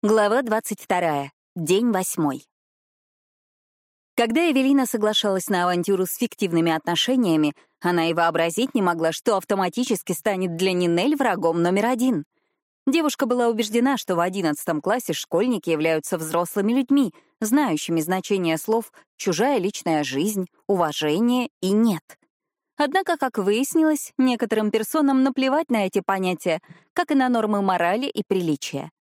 Глава 22. День восьмой. Когда Эвелина соглашалась на авантюру с фиктивными отношениями, она и вообразить не могла, что автоматически станет для Нинель врагом номер один. Девушка была убеждена, что в одиннадцатом классе школьники являются взрослыми людьми, знающими значение слов «чужая личная жизнь», «уважение» и «нет». Однако, как выяснилось, некоторым персонам наплевать на эти понятия, как и на нормы морали и приличия.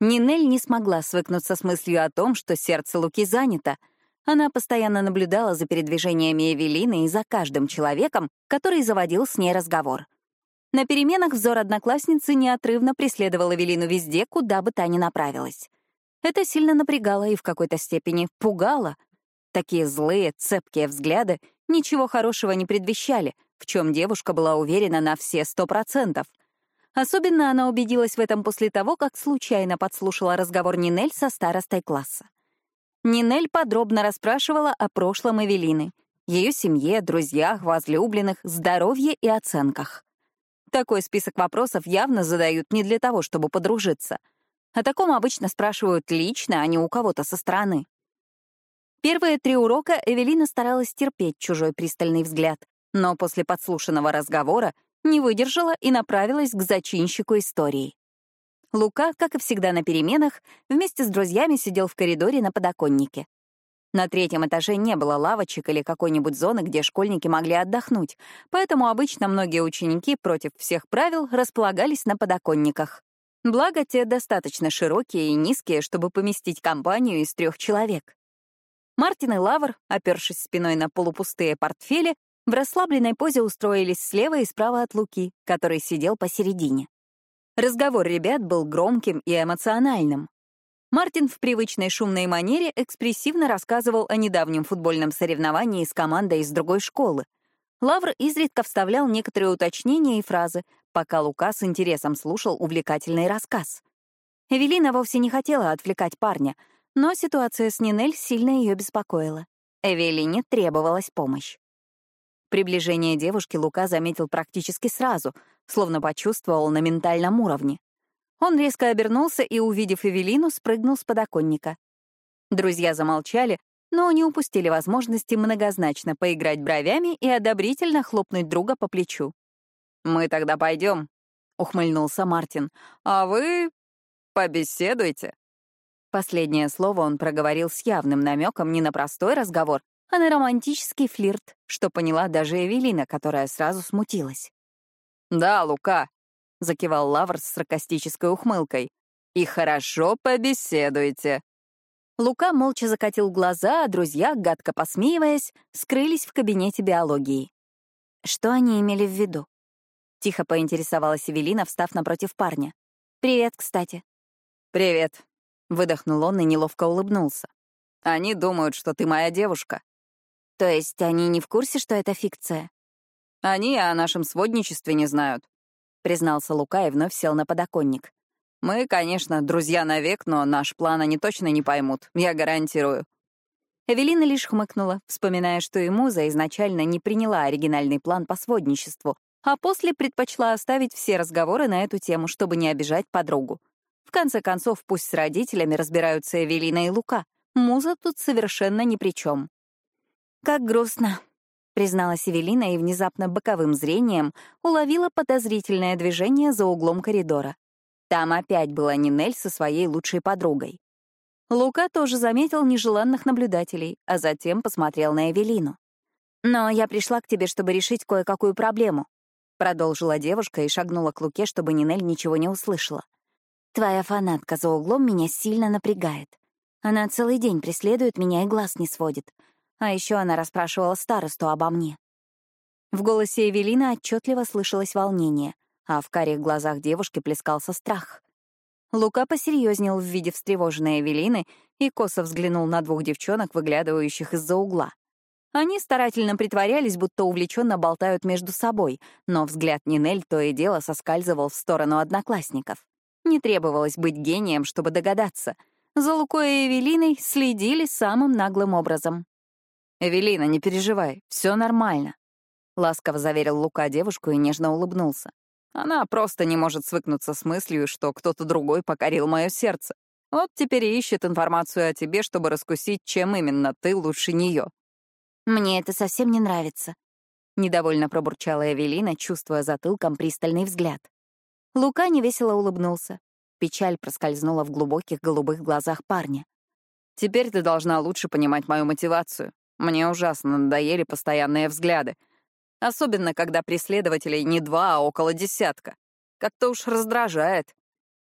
Нинель не смогла свыкнуться с мыслью о том, что сердце Луки занято. Она постоянно наблюдала за передвижениями Эвелины и за каждым человеком, который заводил с ней разговор. На переменах взор одноклассницы неотрывно преследовал Эвелину везде, куда бы та ни направилась. Это сильно напрягало и в какой-то степени пугало. Такие злые, цепкие взгляды ничего хорошего не предвещали, в чем девушка была уверена на все сто процентов — Особенно она убедилась в этом после того, как случайно подслушала разговор Нинель со старостой класса. Нинель подробно расспрашивала о прошлом Эвелины, ее семье, друзьях, возлюбленных, здоровье и оценках. Такой список вопросов явно задают не для того, чтобы подружиться. О таком обычно спрашивают лично, а не у кого-то со стороны. Первые три урока Эвелина старалась терпеть чужой пристальный взгляд, но после подслушанного разговора не выдержала и направилась к зачинщику истории. Лука, как и всегда на переменах, вместе с друзьями сидел в коридоре на подоконнике. На третьем этаже не было лавочек или какой-нибудь зоны, где школьники могли отдохнуть, поэтому обычно многие ученики против всех правил располагались на подоконниках. Благо, те достаточно широкие и низкие, чтобы поместить компанию из трех человек. Мартин и Лавр, опершись спиной на полупустые портфели, в расслабленной позе устроились слева и справа от Луки, который сидел посередине. Разговор ребят был громким и эмоциональным. Мартин в привычной шумной манере экспрессивно рассказывал о недавнем футбольном соревновании с командой из другой школы. Лавр изредка вставлял некоторые уточнения и фразы, пока Лука с интересом слушал увлекательный рассказ. Эвелина вовсе не хотела отвлекать парня, но ситуация с Нинель сильно ее беспокоила. Эвелине требовалась помощь. Приближение девушки Лука заметил практически сразу, словно почувствовал на ментальном уровне. Он резко обернулся и, увидев Эвелину, спрыгнул с подоконника. Друзья замолчали, но не упустили возможности многозначно поиграть бровями и одобрительно хлопнуть друга по плечу. «Мы тогда пойдем», — ухмыльнулся Мартин. «А вы побеседуйте». Последнее слово он проговорил с явным намеком не на простой разговор, а на романтический флирт, что поняла даже Эвелина, которая сразу смутилась. «Да, Лука», — закивал Лавр с саркастической ухмылкой. «И хорошо побеседуйте». Лука молча закатил глаза, а друзья, гадко посмеиваясь, скрылись в кабинете биологии. Что они имели в виду? Тихо поинтересовалась Эвелина, встав напротив парня. «Привет, кстати». «Привет», — выдохнул он и неловко улыбнулся. «Они думают, что ты моя девушка». То есть они не в курсе, что это фикция? Они о нашем сводничестве не знают, признался Лука и вновь сел на подоконник. Мы, конечно, друзья навек, но наш план они точно не поймут, я гарантирую. Эвелина лишь хмыкнула, вспоминая, что и Муза изначально не приняла оригинальный план по сводничеству, а после предпочла оставить все разговоры на эту тему, чтобы не обижать подругу. В конце концов, пусть с родителями разбираются Эвелина и Лука. Муза тут совершенно ни при чем. «Как грустно», — призналась Эвелина и внезапно боковым зрением уловила подозрительное движение за углом коридора. Там опять была Нинель со своей лучшей подругой. Лука тоже заметил нежеланных наблюдателей, а затем посмотрел на Эвелину. «Но я пришла к тебе, чтобы решить кое-какую проблему», — продолжила девушка и шагнула к Луке, чтобы Нинель ничего не услышала. «Твоя фанатка за углом меня сильно напрягает. Она целый день преследует меня и глаз не сводит. А еще она расспрашивала старосту обо мне. В голосе Эвелины отчетливо слышалось волнение, а в карих глазах девушки плескался страх. Лука посерьезнел в виде встревоженной Эвелины и косо взглянул на двух девчонок, выглядывающих из-за угла. Они старательно притворялись, будто увлеченно болтают между собой, но взгляд Нинель то и дело соскальзывал в сторону одноклассников. Не требовалось быть гением, чтобы догадаться. За Лукой и Эвелиной следили самым наглым образом. «Эвелина, не переживай, все нормально», — ласково заверил Лука девушку и нежно улыбнулся. «Она просто не может свыкнуться с мыслью, что кто-то другой покорил мое сердце. Вот теперь и ищет информацию о тебе, чтобы раскусить, чем именно ты лучше нее. Мне это совсем не нравится. Недовольно пробурчала Эвелина, чувствуя затылком пристальный взгляд. Лука невесело улыбнулся. Печаль проскользнула в глубоких голубых глазах парня. «Теперь ты должна лучше понимать мою мотивацию. Мне ужасно надоели постоянные взгляды. Особенно, когда преследователей не два, а около десятка. Как-то уж раздражает.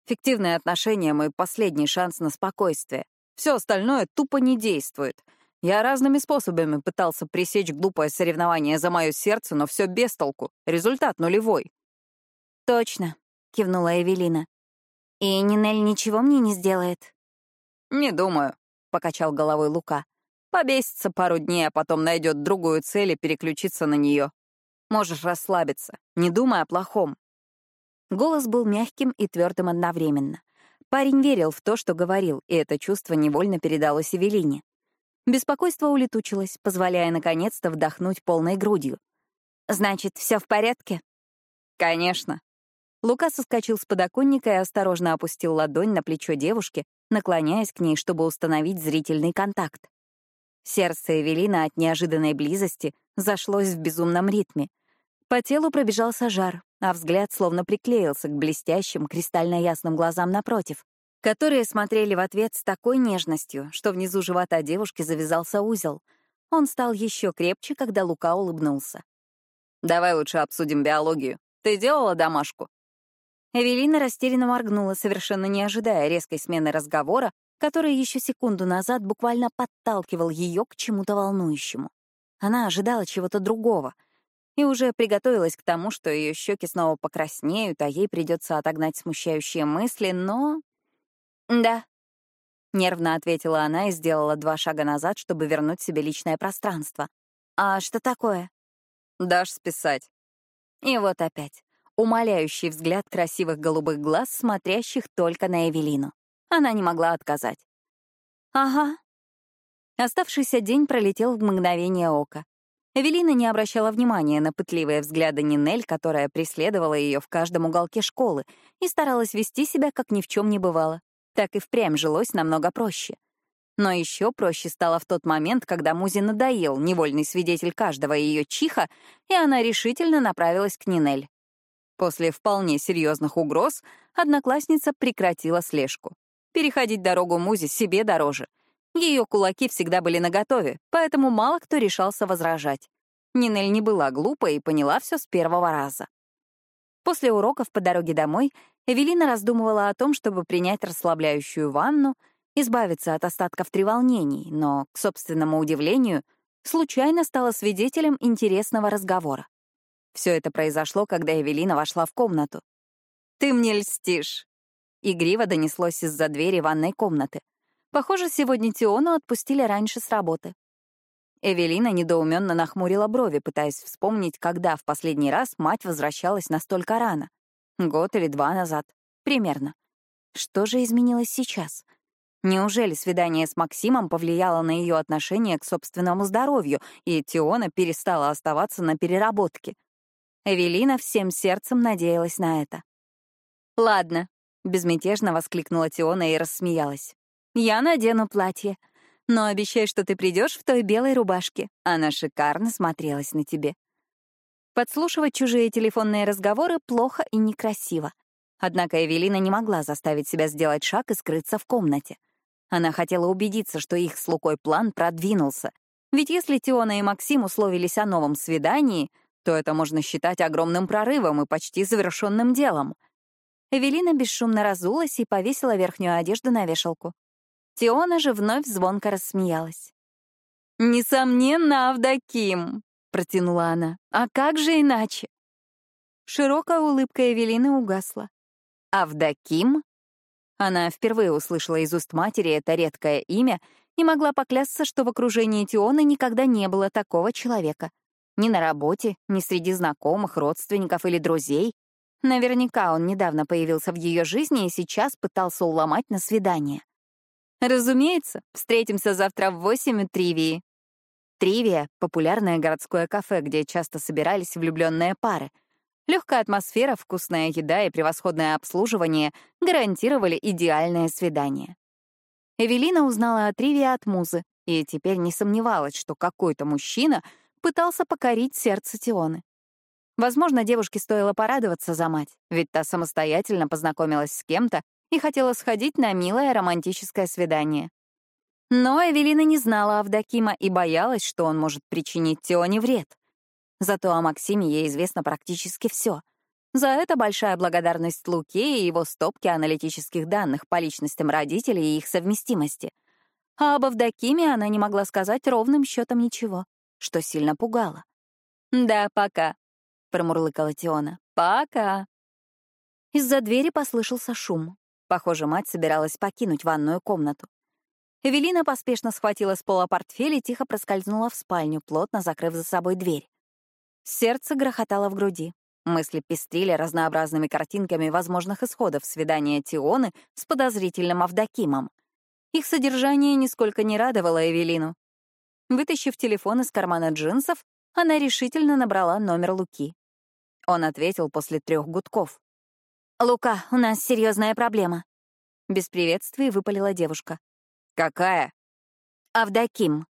Фиктивные отношения — мой последний шанс на спокойствие. Все остальное тупо не действует. Я разными способами пытался пресечь глупое соревнование за мое сердце, но все без толку. Результат нулевой. «Точно», — кивнула Эвелина. «И Нинель ничего мне не сделает?» «Не думаю», — покачал головой Лука. «Побесится пару дней, а потом найдет другую цель и переключится на нее. Можешь расслабиться, не думай о плохом». Голос был мягким и твердым одновременно. Парень верил в то, что говорил, и это чувство невольно передалось Эвелине. Беспокойство улетучилось, позволяя наконец-то вдохнуть полной грудью. «Значит, все в порядке?» «Конечно». Лука соскочил с подоконника и осторожно опустил ладонь на плечо девушки, наклоняясь к ней, чтобы установить зрительный контакт. Сердце Эвелина от неожиданной близости зашлось в безумном ритме. По телу пробежался жар, а взгляд словно приклеился к блестящим, кристально ясным глазам напротив, которые смотрели в ответ с такой нежностью, что внизу живота девушки завязался узел. Он стал еще крепче, когда Лука улыбнулся. «Давай лучше обсудим биологию. Ты делала домашку?» Эвелина растерянно моргнула, совершенно не ожидая резкой смены разговора, который еще секунду назад буквально подталкивал ее к чему-то волнующему. Она ожидала чего-то другого — и уже приготовилась к тому, что ее щеки снова покраснеют, а ей придется отогнать смущающие мысли, но... «Да», — нервно ответила она и сделала два шага назад, чтобы вернуть себе личное пространство. «А что такое?» «Дашь списать». И вот опять. Умоляющий взгляд красивых голубых глаз, смотрящих только на Эвелину. Она не могла отказать. «Ага». Оставшийся день пролетел в мгновение ока. Эвелина не обращала внимания на пытливые взгляды Нинель, которая преследовала ее в каждом уголке школы, и старалась вести себя, как ни в чем не бывало. Так и впрямь жилось намного проще. Но еще проще стало в тот момент, когда Музе надоел невольный свидетель каждого ее чиха, и она решительно направилась к Нинель. После вполне серьезных угроз одноклассница прекратила слежку. Переходить дорогу Музе себе дороже. Ее кулаки всегда были наготове, поэтому мало кто решался возражать. Нинель не была глупой и поняла все с первого раза. После уроков по дороге домой Эвелина раздумывала о том, чтобы принять расслабляющую ванну, избавиться от остатков треволнений, но, к собственному удивлению, случайно стала свидетелем интересного разговора. Все это произошло, когда Эвелина вошла в комнату. «Ты мне льстишь!» Игриво донеслось из-за двери ванной комнаты. Похоже, сегодня Тиону отпустили раньше с работы. Эвелина недоуменно нахмурила брови, пытаясь вспомнить, когда в последний раз мать возвращалась настолько рано. Год или два назад. Примерно. Что же изменилось сейчас? Неужели свидание с Максимом повлияло на ее отношение к собственному здоровью, и Тиона перестала оставаться на переработке? Эвелина всем сердцем надеялась на это. «Ладно», — безмятежно воскликнула Тиона и рассмеялась. Я надену платье. Но обещай, что ты придешь в той белой рубашке. Она шикарно смотрелась на тебе. Подслушивать чужие телефонные разговоры плохо и некрасиво. Однако Эвелина не могла заставить себя сделать шаг и скрыться в комнате. Она хотела убедиться, что их с Лукой план продвинулся. Ведь если Теона и Максим условились о новом свидании, то это можно считать огромным прорывом и почти завершенным делом. Эвелина бесшумно разулась и повесила верхнюю одежду на вешалку. Тиона же вновь звонко рассмеялась. «Несомненно, Авдоким», — протянула она. «А как же иначе?» Широкая улыбка Эвелины угасла. «Авдоким?» Она впервые услышала из уст матери это редкое имя и могла поклясться, что в окружении Тионы никогда не было такого человека. Ни на работе, ни среди знакомых, родственников или друзей. Наверняка он недавно появился в ее жизни и сейчас пытался уломать на свидание. Разумеется, встретимся завтра в восемь у Тривии. Тривия — популярное городское кафе, где часто собирались влюбленные пары. Легкая атмосфера, вкусная еда и превосходное обслуживание гарантировали идеальное свидание. Эвелина узнала о Триве от Музы и теперь не сомневалась, что какой-то мужчина пытался покорить сердце Тионы. Возможно, девушке стоило порадоваться за мать, ведь та самостоятельно познакомилась с кем-то и хотела сходить на милое романтическое свидание. Но Эвелина не знала Авдокима и боялась, что он может причинить Тионе вред. Зато о Максиме ей известно практически все. За это большая благодарность Луке и его стопке аналитических данных по личностям родителей и их совместимости. А об Авдокиме она не могла сказать ровным счетом ничего, что сильно пугало. «Да, пока», — промурлыкала Тиона. «Пока». Из-за двери послышался шум. Похоже, мать собиралась покинуть ванную комнату. Эвелина поспешно схватила с пола портфель и тихо проскользнула в спальню, плотно закрыв за собой дверь. Сердце грохотало в груди. Мысли пестрили разнообразными картинками возможных исходов свидания Тионы с подозрительным Авдокимом. Их содержание нисколько не радовало Эвелину. Вытащив телефон из кармана джинсов, она решительно набрала номер Луки. Он ответил после трех гудков. «Лука, у нас серьезная проблема». Без приветствий выпалила девушка. «Какая?» «Авдоким».